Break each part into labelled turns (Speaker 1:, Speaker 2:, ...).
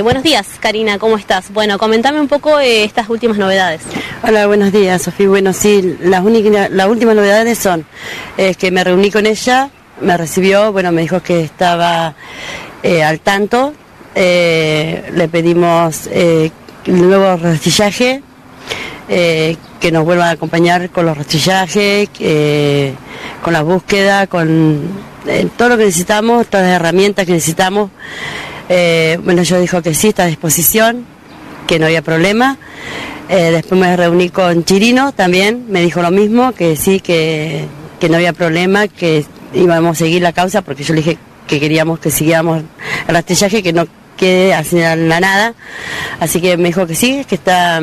Speaker 1: Buenos días, Karina, ¿cómo estás? Bueno, comentame un poco eh, estas últimas novedades.
Speaker 2: Hola, buenos días, Sofía. Bueno, sí, las, únicas, las últimas novedades son es que me reuní con ella, me recibió, bueno, me dijo que estaba eh, al tanto, eh, le pedimos el nuevo rastrillaje, que nos vuelva a acompañar con los rastrillajes, con la búsqueda, con todo lo que necesitamos, todas las herramientas que necesitamos. Eh, bueno, yo dijo que sí, está a disposición, que no había problema. Eh, después me reuní con Chirino también, me dijo lo mismo, que sí, que, no había problema, que íbamos a seguir la causa, porque yo le dije que queríamos que siguiéramos el rastrillaje, que no quede así la nada. Así que me dijo que sí, que está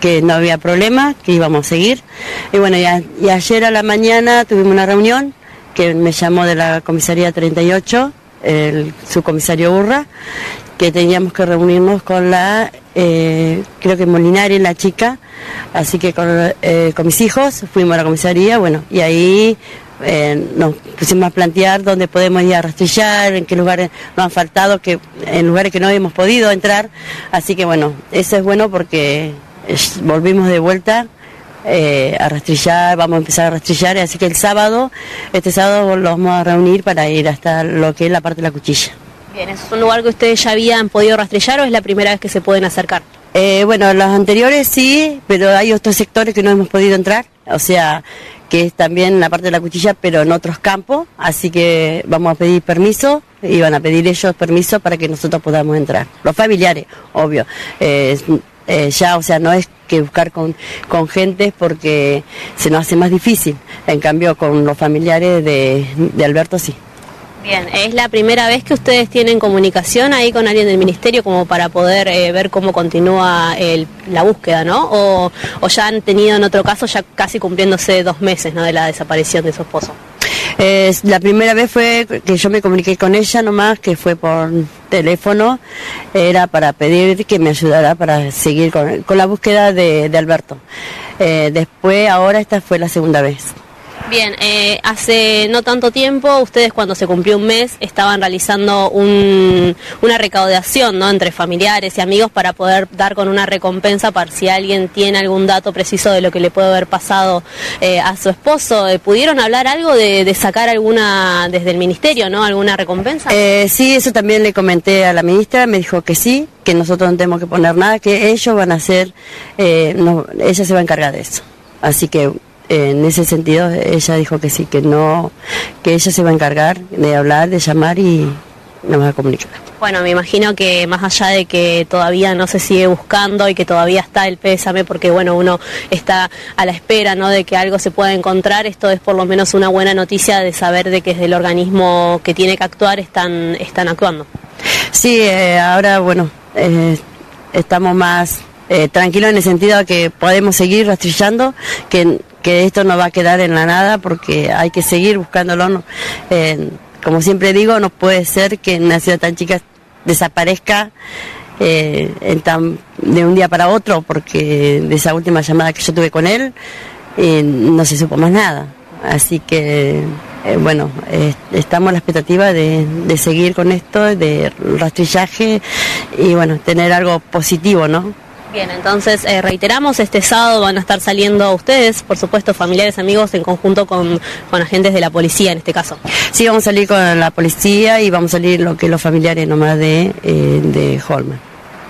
Speaker 2: que no había problema, que íbamos a seguir. Y bueno, y, ayer a la mañana tuvimos una reunión que me llamó de la comisaría 38 el subcomisario Urra, que teníamos que reunirnos con la, eh, creo que Molinari, la chica, así que eh, con, mis hijos fuimos a la comisaría, bueno, y ahí eh, nos pusimos a plantear dónde podemos ir a rastrillar, en qué lugares nos han faltado, que en lugares que no hemos podido entrar, así que bueno, eso es bueno porque volvimos de vuelta eh, a rastrillar, vamos a empezar a rastrillar, así que el sábado, este sábado los vamos a reunir para ir hasta lo que es la parte de la cuchilla.
Speaker 1: Bien, ¿es un lugar que ustedes ya habían podido rastrillar o es la primera vez que se pueden acercar?
Speaker 2: Eh, bueno, los anteriores sí, pero hay otros sectores que no hemos podido entrar, o sea, que es también la parte de la cuchilla, pero en otros campos, así que vamos a pedir permiso, y van a pedir ellos permiso para que nosotros podamos entrar. Los familiares, obvio. Eh, eh, ya, o sea, no es que buscar con, con gente porque se nos hace más difícil. En cambio, con los familiares de, de Alberto sí.
Speaker 1: Bien, ¿es la primera vez que ustedes tienen comunicación ahí con alguien del ministerio como para poder eh, ver cómo continúa la búsqueda, ¿no? O, o, ya han tenido en otro caso, ya casi cumpliéndose dos meses, ¿no? De la desaparición de su esposo
Speaker 2: la primera vez fue que yo me comuniqué con ella nomás, que fue por teléfono, era para pedir que me ayudara para seguir con, la búsqueda de, Alberto. Eh, después, ahora esta fue la segunda vez.
Speaker 1: Bien, eh, hace no tanto tiempo, ustedes cuando se cumplió un mes estaban realizando una recaudación ¿no? entre familiares y amigos para poder dar con una recompensa para si alguien tiene algún dato preciso de lo que le puede haber pasado eh, a su esposo. Eh, ¿Pudieron hablar algo de, sacar alguna desde el ministerio, no? ¿Alguna recompensa?
Speaker 2: sí, eso también le comenté a la ministra, me dijo que sí, que nosotros no tenemos que poner nada, que ellos van a hacer, no, ella se va a encargar de eso. Así que en ese sentido ella dijo que sí, que no, que ella se va a encargar de hablar, de llamar y nos va a comunicar.
Speaker 1: Bueno, me imagino que más allá de que todavía no se sigue buscando y que todavía está el pésame, porque bueno, uno está a la espera ¿no? de que algo se pueda encontrar, esto es por lo menos una buena noticia de saber de que desde el organismo que tiene que actuar están, están actuando.
Speaker 2: Sí, eh, ahora bueno, eh, estamos más eh, tranquilos en el sentido de que podemos seguir rastrillando, que que esto no va a quedar en la nada porque hay que seguir buscándolo. como siempre digo, no puede ser que en una ciudad tan chica desaparezca eh, de un día para otro, porque de esa última llamada que yo tuve con él eh, no se supo más nada. Así que, eh, bueno, estamos a la expectativa de, de seguir con esto, de rastrillaje y, bueno, tener algo positivo, ¿no?
Speaker 1: Bien, entonces eh, reiteramos, este sábado van a estar saliendo ustedes, por supuesto, familiares, amigos, en conjunto con, agentes de la policía en este caso.
Speaker 2: Sí, vamos a salir con la policía y vamos a salir lo que los familiares nomás de, eh, de Holman.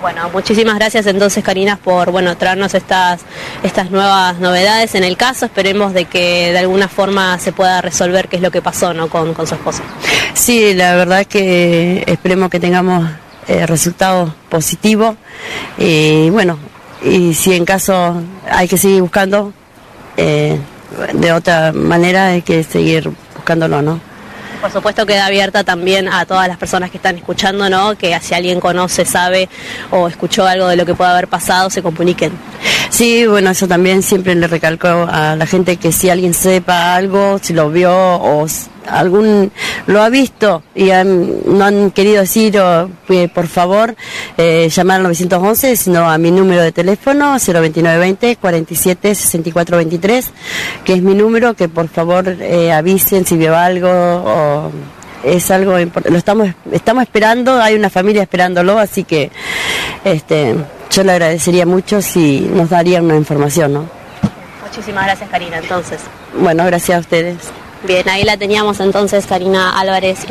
Speaker 1: Bueno, muchísimas gracias entonces Karina por bueno traernos estas estas nuevas novedades en el caso. Esperemos de que de alguna forma se pueda resolver qué es lo que pasó ¿no? con, con su esposo.
Speaker 2: Sí, la verdad es que esperemos que tengamos eh, resultados positivos. Y bueno, y si en caso hay que seguir buscando, eh, de otra manera hay que seguir buscándolo, ¿no?
Speaker 1: Por supuesto queda abierta también a todas las personas que están escuchando, ¿no? Que si alguien conoce, sabe o escuchó algo de lo que pueda haber pasado, se comuniquen.
Speaker 2: Sí, bueno, eso también siempre le recalco a la gente que si alguien sepa algo, si lo vio o algún lo ha visto y no han querido decir, eh, por favor, eh, llamar al 911, sino a mi número de teléfono 02920 47 64 23, que es mi número, que por favor eh, avisen si vio algo o es algo importante. Lo estamos, estamos esperando, hay una familia esperándolo, así que este, yo le agradecería mucho si nos darían una información, ¿no?
Speaker 1: Muchísimas gracias, Karina, entonces.
Speaker 2: Bueno, gracias a ustedes.
Speaker 1: Bien, ahí la teníamos entonces, Karina Álvarez.